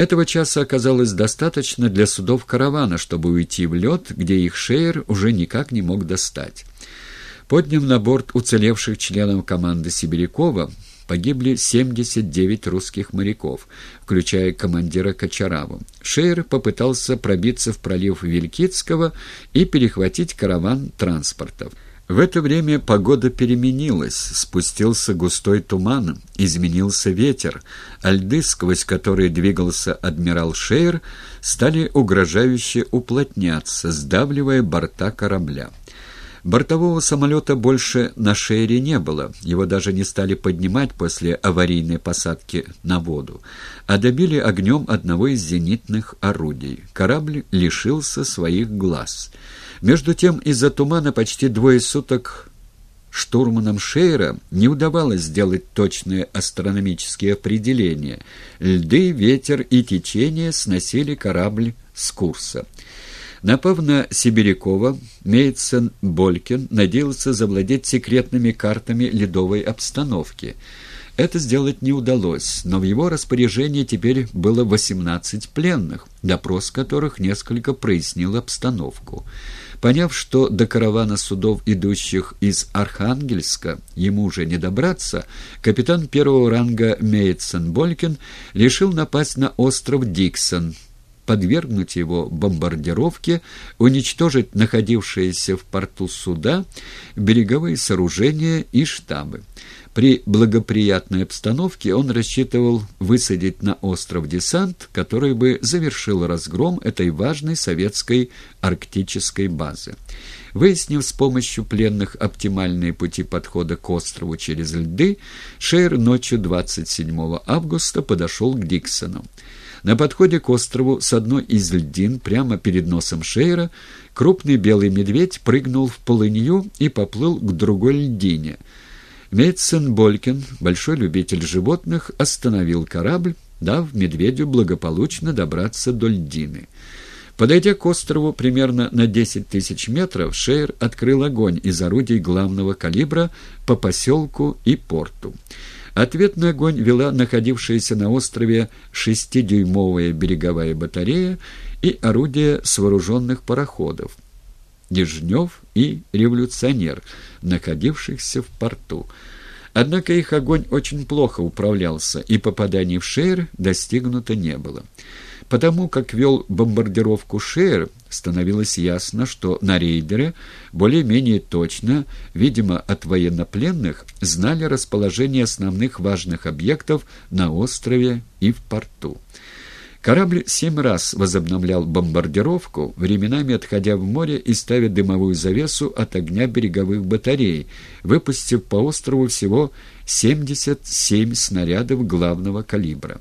Этого часа оказалось достаточно для судов каравана, чтобы уйти в лед, где их шеер уже никак не мог достать. Подням на борт уцелевших членов команды Сибирякова погибли 79 русских моряков, включая командира Кочараву. Шейер попытался пробиться в пролив Вилькицкого и перехватить караван транспортов. В это время погода переменилась, спустился густой туман, изменился ветер, а льды, сквозь которые двигался адмирал Шейер, стали угрожающе уплотняться, сдавливая борта корабля. Бортового самолета больше на Шейре не было, его даже не стали поднимать после аварийной посадки на воду, а добили огнем одного из зенитных орудий. Корабль лишился своих глаз — между тем, из-за тумана почти двое суток штурманам Шейра не удавалось сделать точные астрономические определения. Льды, ветер и течение сносили корабль с курса. Напав на Сибирякова, Мейцен Болькин надеялся завладеть секретными картами ледовой обстановки. Это сделать не удалось, но в его распоряжении теперь было 18 пленных, допрос которых несколько прояснил обстановку. Поняв, что до каравана судов, идущих из Архангельска, ему уже не добраться, капитан первого ранга Мейтсон Болькин решил напасть на остров Диксон, подвергнуть его бомбардировке, уничтожить находившиеся в порту суда, береговые сооружения и штабы. При благоприятной обстановке он рассчитывал высадить на остров десант, который бы завершил разгром этой важной советской арктической базы. Выяснив с помощью пленных оптимальные пути подхода к острову через льды, Шейр ночью 27 августа подошел к Диксону. На подходе к острову с одной из льдин прямо перед носом Шейра крупный белый медведь прыгнул в полынью и поплыл к другой льдине – Мейтсен Болькин, большой любитель животных, остановил корабль, дав медведю благополучно добраться до льдины. Подойдя к острову примерно на 10 тысяч метров, Шейер открыл огонь из орудий главного калибра по поселку и порту. Ответный огонь вела находившаяся на острове шестидюймовая береговая батарея и орудия с вооруженных пароходов. Дежнев и революционер, находившихся в порту. Однако их огонь очень плохо управлялся, и попаданий в Шейр достигнуто не было. Потому как вел бомбардировку Шейр, становилось ясно, что на рейдеры более-менее точно, видимо, от военнопленных, знали расположение основных важных объектов на острове и в порту. Корабль семь раз возобновлял бомбардировку, временами отходя в море и ставя дымовую завесу от огня береговых батарей, выпустив по острову всего 77 снарядов главного калибра.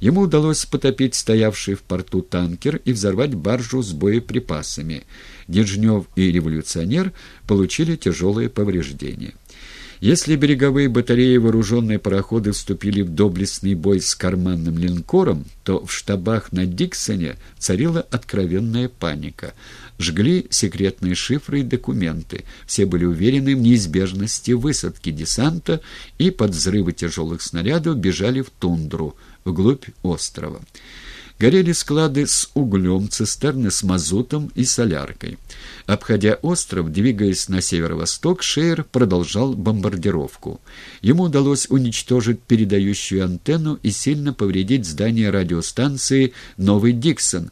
Ему удалось потопить стоявший в порту танкер и взорвать баржу с боеприпасами. Дежнев и революционер получили тяжелые повреждения. Если береговые батареи вооруженные пароходы вступили в доблестный бой с карманным линкором, то в штабах на Диксоне царила откровенная паника. Жгли секретные шифры и документы. Все были уверены в неизбежности высадки десанта и под взрывы тяжелых снарядов бежали в тундру, вглубь острова. Горели склады с углем, цистерны с мазутом и соляркой. Обходя остров, двигаясь на северо-восток, Шейер продолжал бомбардировку. Ему удалось уничтожить передающую антенну и сильно повредить здание радиостанции «Новый Диксон»,